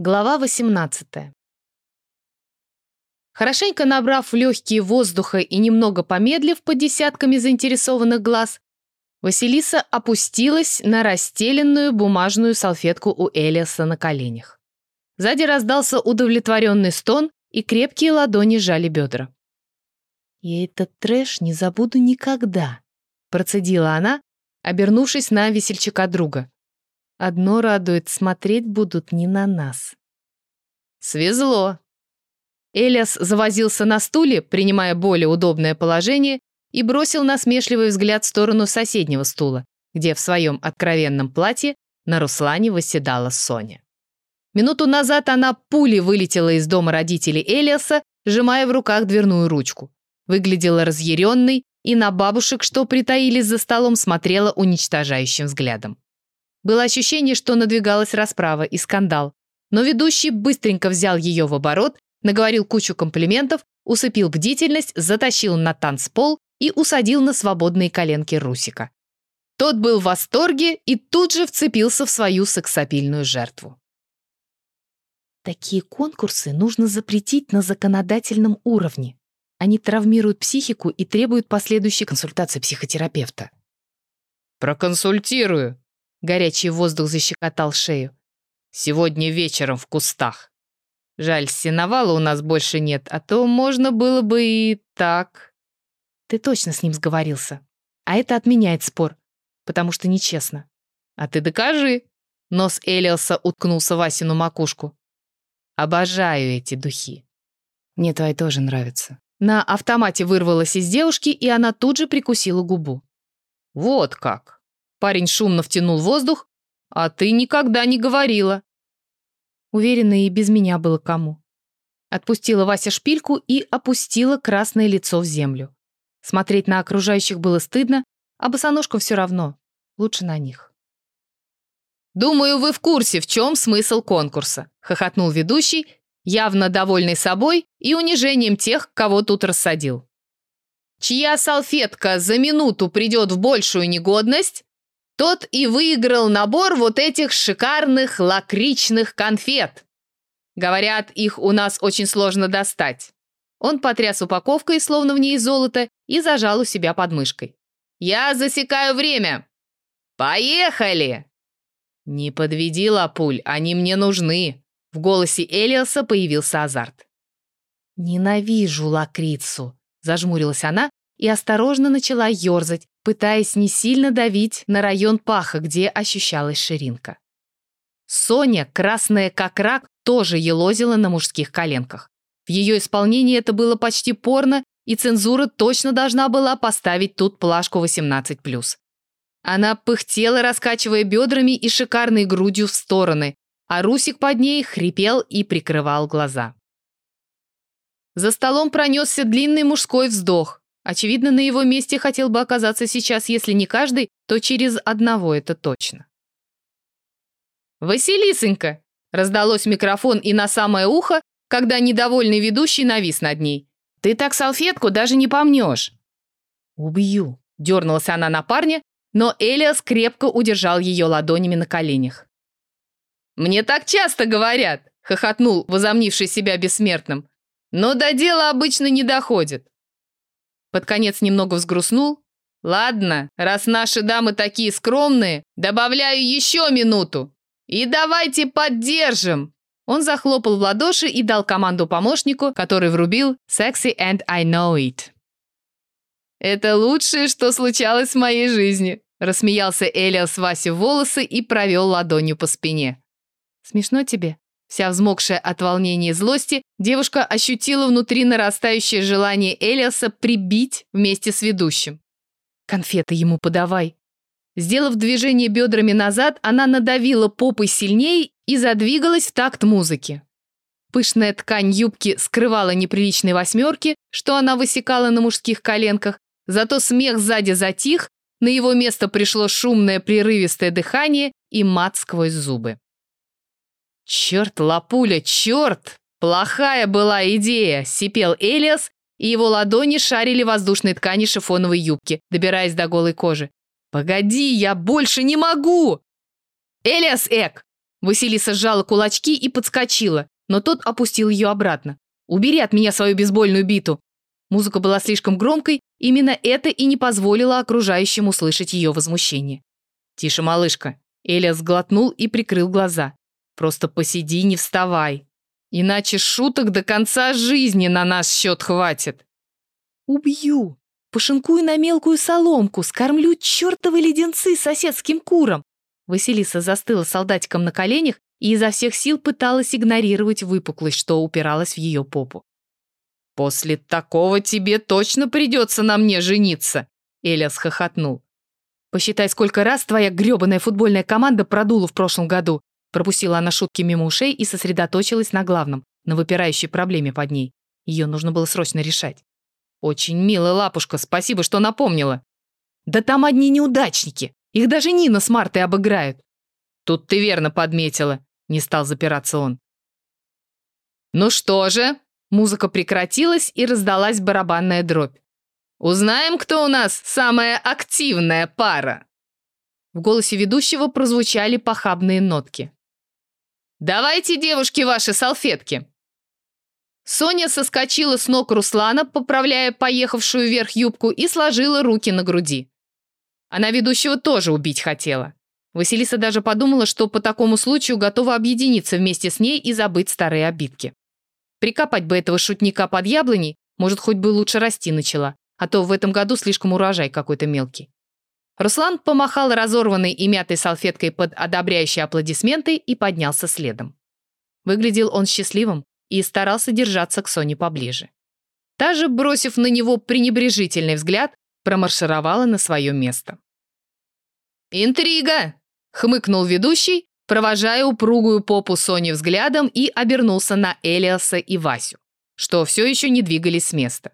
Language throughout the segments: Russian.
Глава 18. Хорошенько набрав легкие воздуха и немного помедлив под десятками заинтересованных глаз, Василиса опустилась на расстеленную бумажную салфетку у Элиаса на коленях. Сзади раздался удовлетворенный стон, и крепкие ладони сжали бедра. «Я этот трэш не забуду никогда», — процедила она, обернувшись на весельчака друга. Одно радует, смотреть будут не на нас. Свезло. Элиас завозился на стуле, принимая более удобное положение, и бросил насмешливый взгляд в сторону соседнего стула, где в своем откровенном платье на Руслане восседала Соня. Минуту назад она пулей вылетела из дома родителей Элиаса, сжимая в руках дверную ручку. Выглядела разъяренной и на бабушек, что притаились за столом, смотрела уничтожающим взглядом. Было ощущение, что надвигалась расправа и скандал. Но ведущий быстренько взял ее в оборот, наговорил кучу комплиментов, усыпил бдительность, затащил на танцпол и усадил на свободные коленки Русика. Тот был в восторге и тут же вцепился в свою сексапильную жертву. Такие конкурсы нужно запретить на законодательном уровне. Они травмируют психику и требуют последующей консультации психотерапевта. «Проконсультирую», Горячий воздух защекотал шею. «Сегодня вечером в кустах. Жаль, сеновала у нас больше нет, а то можно было бы и так». «Ты точно с ним сговорился. А это отменяет спор, потому что нечестно». «А ты докажи». Нос Элиоса уткнулся Васину макушку. «Обожаю эти духи». «Мне твои тоже нравятся». На автомате вырвалась из девушки, и она тут же прикусила губу. «Вот как!» Парень шумно втянул воздух. «А ты никогда не говорила». Уверена, и без меня было кому. Отпустила Вася шпильку и опустила красное лицо в землю. Смотреть на окружающих было стыдно, а босоножкам все равно. Лучше на них. «Думаю, вы в курсе, в чем смысл конкурса», — хохотнул ведущий, явно довольный собой и унижением тех, кого тут рассадил. «Чья салфетка за минуту придет в большую негодность, тот и выиграл набор вот этих шикарных лакричных конфет. Говорят, их у нас очень сложно достать. Он потряс упаковкой, словно в ней золото, и зажал у себя под мышкой. «Я засекаю время! Поехали!» «Не подведи, Лапуль, они мне нужны!» В голосе Элиоса появился азарт. «Ненавижу лакрицу!» Зажмурилась она и осторожно начала ерзать, пытаясь не сильно давить на район паха, где ощущалась ширинка. Соня, красная как рак, тоже елозила на мужских коленках. В ее исполнении это было почти порно, и цензура точно должна была поставить тут плашку 18+. Она пыхтела, раскачивая бедрами и шикарной грудью в стороны, а Русик под ней хрипел и прикрывал глаза. За столом пронесся длинный мужской вздох. Очевидно, на его месте хотел бы оказаться сейчас, если не каждый, то через одного это точно. «Василисонька!» — раздалось микрофон и на самое ухо, когда недовольный ведущий навис над ней. «Ты так салфетку даже не помнешь!» «Убью!» — дернулась она на парня, но Элиас крепко удержал ее ладонями на коленях. «Мне так часто говорят!» — хохотнул, возомнивший себя бессмертным. «Но до дела обычно не доходит. Под конец немного взгрустнул. «Ладно, раз наши дамы такие скромные, добавляю еще минуту. И давайте поддержим!» Он захлопал в ладоши и дал команду помощнику, который врубил «Sexy and I know it». «Это лучшее, что случалось в моей жизни», рассмеялся Элиас Васе в волосы и провел ладонью по спине. «Смешно тебе?» Вся взмокшая от волнения и злости, девушка ощутила внутри нарастающее желание Элиаса прибить вместе с ведущим. «Конфеты ему подавай!» Сделав движение бедрами назад, она надавила попой сильнее и задвигалась в такт музыки. Пышная ткань юбки скрывала неприличные восьмерки, что она высекала на мужских коленках, зато смех сзади затих, на его место пришло шумное прерывистое дыхание и мат сквозь зубы. «Черт, лапуля, черт! Плохая была идея!» – сипел Элиас, и его ладони шарили воздушной ткани шифоновой юбки, добираясь до голой кожи. «Погоди, я больше не могу!» «Элиас Эк!» Василиса сжала кулачки и подскочила, но тот опустил ее обратно. «Убери от меня свою бейсбольную биту!» Музыка была слишком громкой, именно это и не позволило окружающим услышать ее возмущение. «Тише, малышка!» Эля сглотнул и прикрыл глаза. «Просто посиди, не вставай. Иначе шуток до конца жизни на наш счет хватит». «Убью! Пошинкую на мелкую соломку, скормлю чертовы леденцы соседским курам!» Василиса застыла солдатиком на коленях и изо всех сил пыталась игнорировать выпуклость, что упиралась в ее попу. «После такого тебе точно придется на мне жениться!» Эля схохотнул. «Посчитай, сколько раз твоя грёбаная футбольная команда продула в прошлом году!» Пропустила она шутки мимо ушей и сосредоточилась на главном, на выпирающей проблеме под ней. Ее нужно было срочно решать. «Очень милая лапушка, спасибо, что напомнила!» «Да там одни неудачники!» Их даже Нина с Мартой обыграют. Тут ты верно подметила, не стал запираться он. Ну что же, музыка прекратилась и раздалась барабанная дробь. Узнаем, кто у нас самая активная пара. В голосе ведущего прозвучали похабные нотки. «Давайте, девушки, ваши салфетки!» Соня соскочила с ног Руслана, поправляя поехавшую вверх юбку, и сложила руки на груди. Она ведущего тоже убить хотела. Василиса даже подумала, что по такому случаю готова объединиться вместе с ней и забыть старые обидки. Прикопать бы этого шутника под яблоней, может, хоть бы лучше расти начала, а то в этом году слишком урожай какой-то мелкий. Руслан помахал разорванной и мятой салфеткой под одобряющие аплодисменты и поднялся следом. Выглядел он счастливым и старался держаться к Соне поближе. Та же, бросив на него пренебрежительный взгляд, промаршировала на свое место. «Интрига!» — хмыкнул ведущий, провожая упругую попу Сони взглядом и обернулся на Элиаса и Васю, что все еще не двигались с места.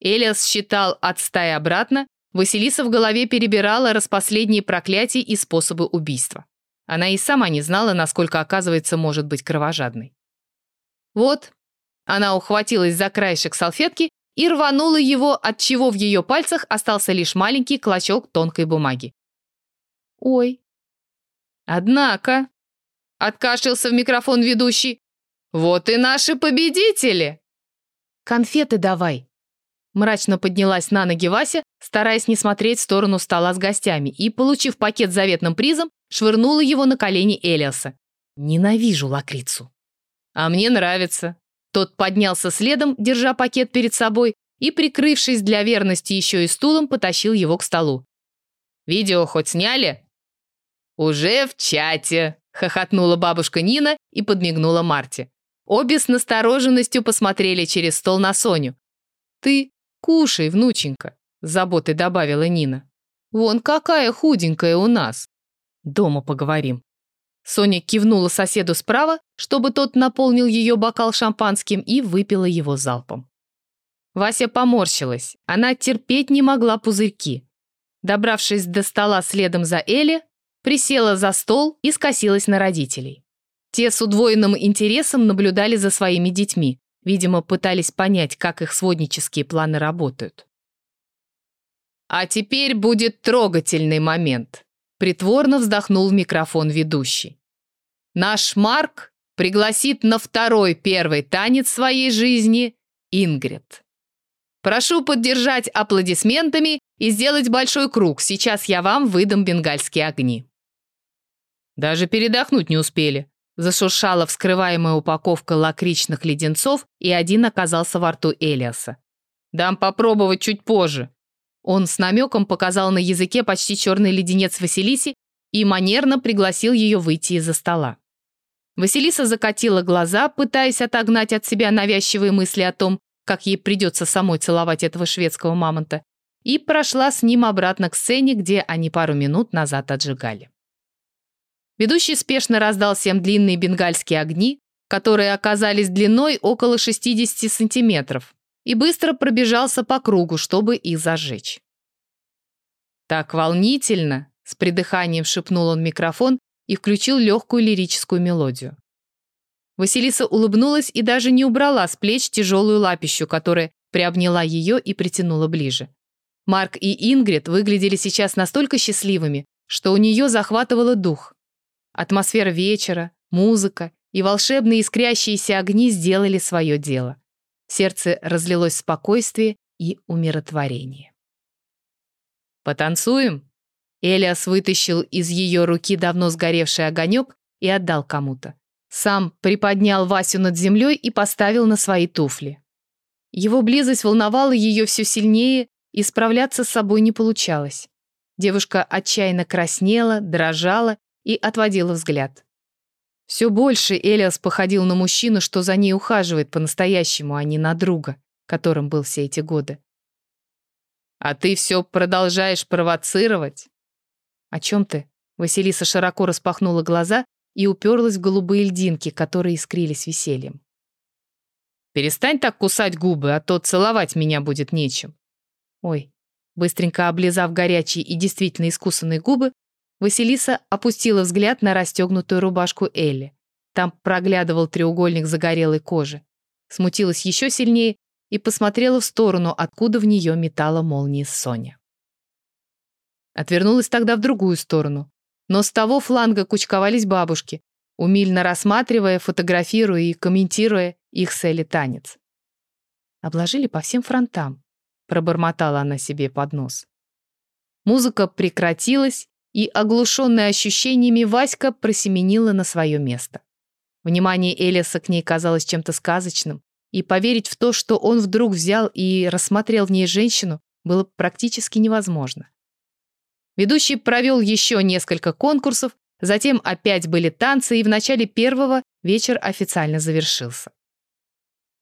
Элиас считал от стаи обратно, Василиса в голове перебирала распоследние проклятия и способы убийства. Она и сама не знала, насколько, оказывается, может быть кровожадной. Вот, она ухватилась за краешек салфетки и рванула его, от чего в ее пальцах остался лишь маленький клочок тонкой бумаги. «Ой». «Однако», — откашлялся в микрофон ведущий, «вот и наши победители!» «Конфеты давай!» Мрачно поднялась на ноги Вася, стараясь не смотреть в сторону стола с гостями, и, получив пакет с заветным призом, швырнула его на колени Элиаса. «Ненавижу лакрицу». «А мне нравится», тот поднялся следом, держа пакет перед собой, и, прикрывшись для верности еще и стулом, потащил его к столу. «Видео хоть сняли?» «Уже в чате», — хохотнула бабушка Нина и подмигнула Марте. Обе с настороженностью посмотрели через стол на Соню. «Ты кушай, внученька», — с заботой добавила Нина. «Вон какая худенькая у нас. Дома поговорим». Соня кивнула соседу справа, чтобы тот наполнил ее бокал шампанским и выпила его залпом. Вася поморщилась. Она терпеть не могла пузырьки. Добравшись до стола следом за Элли, присела за стол и скосилась на родителей. Те с удвоенным интересом наблюдали за своими детьми, видимо, пытались понять, как их своднические планы работают. А теперь будет трогательный момент. Притворно вздохнул в микрофон ведущий. Наш Марк пригласит на второй первый танец своей жизни Ингрид. Прошу поддержать аплодисментами и сделать большой круг. Сейчас я вам выдам бенгальские огни. Даже передохнуть не успели. Зашуршала вскрываемая упаковка лакричных леденцов, и один оказался во рту Элиаса. «Дам попробовать чуть позже», он с намеком показал на языке почти черный леденец Василисе и манерно пригласил ее выйти из-за стола. Василиса закатила глаза, пытаясь отогнать от себя навязчивые мысли о том, как ей придется самой целовать этого шведского мамонта, и прошла с ним обратно к сцене, где они пару минут назад отжигали. Ведущий спешно раздал всем длинные бенгальские огни, которые оказались длиной около 60 сантиметров, и быстро пробежался по кругу, чтобы их зажечь. «Так волнительно!» — с придыханием шепнул он микрофон и включил легкую лирическую мелодию. Василиса улыбнулась и даже не убрала с плеч тяжелую лапищу, которая приобняла ее и притянула ближе. Марк и Ингрид выглядели сейчас настолько счастливыми, что у нее захватывало дух. Атмосфера вечера, музыка и волшебные искрящиеся огни сделали свое дело. Сердце разлилось спокойствие и умиротворение. «Потанцуем?» Элиас вытащил из ее руки давно сгоревший огонек и отдал кому-то. Сам приподнял Васю над землей и поставил на свои туфли. Его близость волновала ее все сильнее, и справляться с собой не получалось. Девушка отчаянно краснела, дрожала и отводила взгляд. Все больше Элиас походил на мужчину, что за ней ухаживает по-настоящему, а не на друга, которым был все эти годы. «А ты все продолжаешь провоцировать?» «О чем ты?» Василиса широко распахнула глаза и уперлась в голубые льдинки, которые искрились весельем. «Перестань так кусать губы, а то целовать меня будет нечем». «Ой». Быстренько облизав горячие и действительно искусанные губы, Василиса опустила взгляд на расстегнутую рубашку Элли. Там проглядывал треугольник загорелой кожи. Смутилась еще сильнее и посмотрела в сторону, откуда в нее метала молнии Соня. Отвернулась тогда в другую сторону. Но с того фланга кучковались бабушки, умильно рассматривая, фотографируя и комментируя их с Элли танец. Обложили по всем фронтам, пробормотала она себе под нос. Музыка прекратилась, и, оглушенная ощущениями, Васька просеменила на свое место. Внимание Элиса к ней казалось чем-то сказочным, и поверить в то, что он вдруг взял и рассмотрел в ней женщину, было практически невозможно. Ведущий провел еще несколько конкурсов, затем опять были танцы, и в начале первого вечер официально завершился.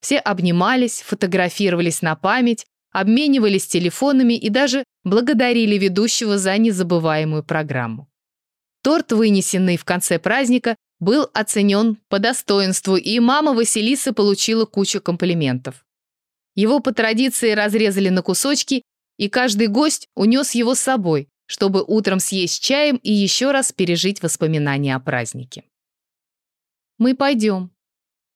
Все обнимались, фотографировались на память, обменивались телефонами и даже благодарили ведущего за незабываемую программу. Торт, вынесенный в конце праздника, был оценен по достоинству, и мама Василисы получила кучу комплиментов. Его по традиции разрезали на кусочки, и каждый гость унес его с собой, чтобы утром съесть чаем и еще раз пережить воспоминания о празднике. «Мы пойдем».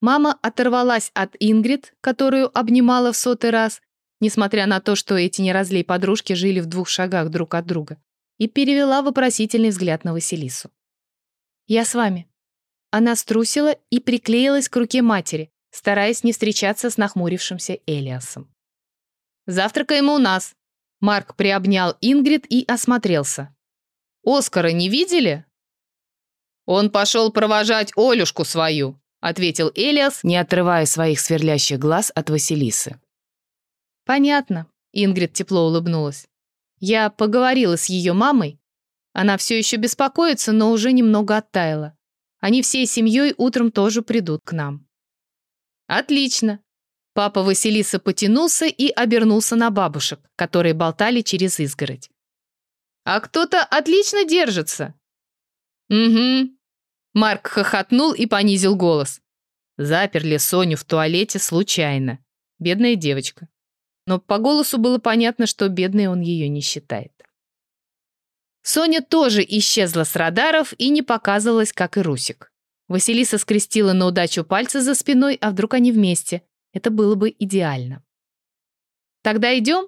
Мама оторвалась от Ингрид, которую обнимала в сотый раз, несмотря на то, что эти неразлей подружки жили в двух шагах друг от друга, и перевела вопросительный взгляд на Василису. «Я с вами». Она струсила и приклеилась к руке матери, стараясь не встречаться с нахмурившимся Элиасом. «Завтракаем у нас». Марк приобнял Ингрид и осмотрелся. «Оскара не видели?» «Он пошел провожать Олюшку свою», ответил Элиас, не отрывая своих сверлящих глаз от Василисы. «Понятно», — Ингрид тепло улыбнулась. «Я поговорила с ее мамой. Она все еще беспокоится, но уже немного оттаяла. Они всей семьей утром тоже придут к нам». «Отлично». Папа Василиса потянулся и обернулся на бабушек, которые болтали через изгородь. «А кто-то отлично держится». «Угу». Марк хохотнул и понизил голос. Заперли Соню в туалете случайно. Бедная девочка но по голосу было понятно, что бедный он ее не считает. Соня тоже исчезла с радаров и не показывалась, как и Русик. Василиса скрестила на удачу пальцы за спиной, а вдруг они вместе. Это было бы идеально. «Тогда идем?»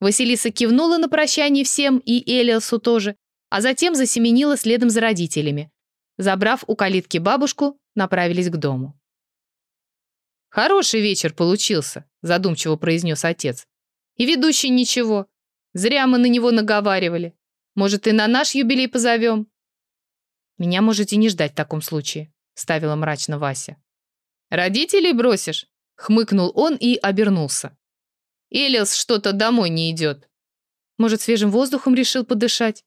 Василиса кивнула на прощание всем и Элиасу тоже, а затем засеменила следом за родителями. Забрав у калитки бабушку, направились к дому. «Хороший вечер получился», — задумчиво произнес отец. «И ведущий ничего. Зря мы на него наговаривали. Может, и на наш юбилей позовем?» «Меня можете не ждать в таком случае», — ставила мрачно Вася. «Родителей бросишь?» — хмыкнул он и обернулся. «Элиас что-то домой не идет». «Может, свежим воздухом решил подышать?»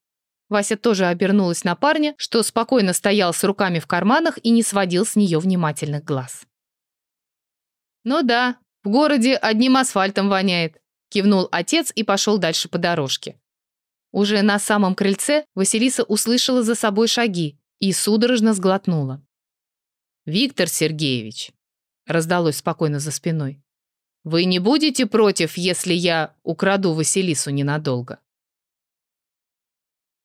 Вася тоже обернулась на парня, что спокойно стоял с руками в карманах и не сводил с нее внимательных глаз. «Ну да, в городе одним асфальтом воняет», кивнул отец и пошел дальше по дорожке. Уже на самом крыльце Василиса услышала за собой шаги и судорожно сглотнула. «Виктор Сергеевич», раздалось спокойно за спиной, «вы не будете против, если я украду Василису ненадолго?»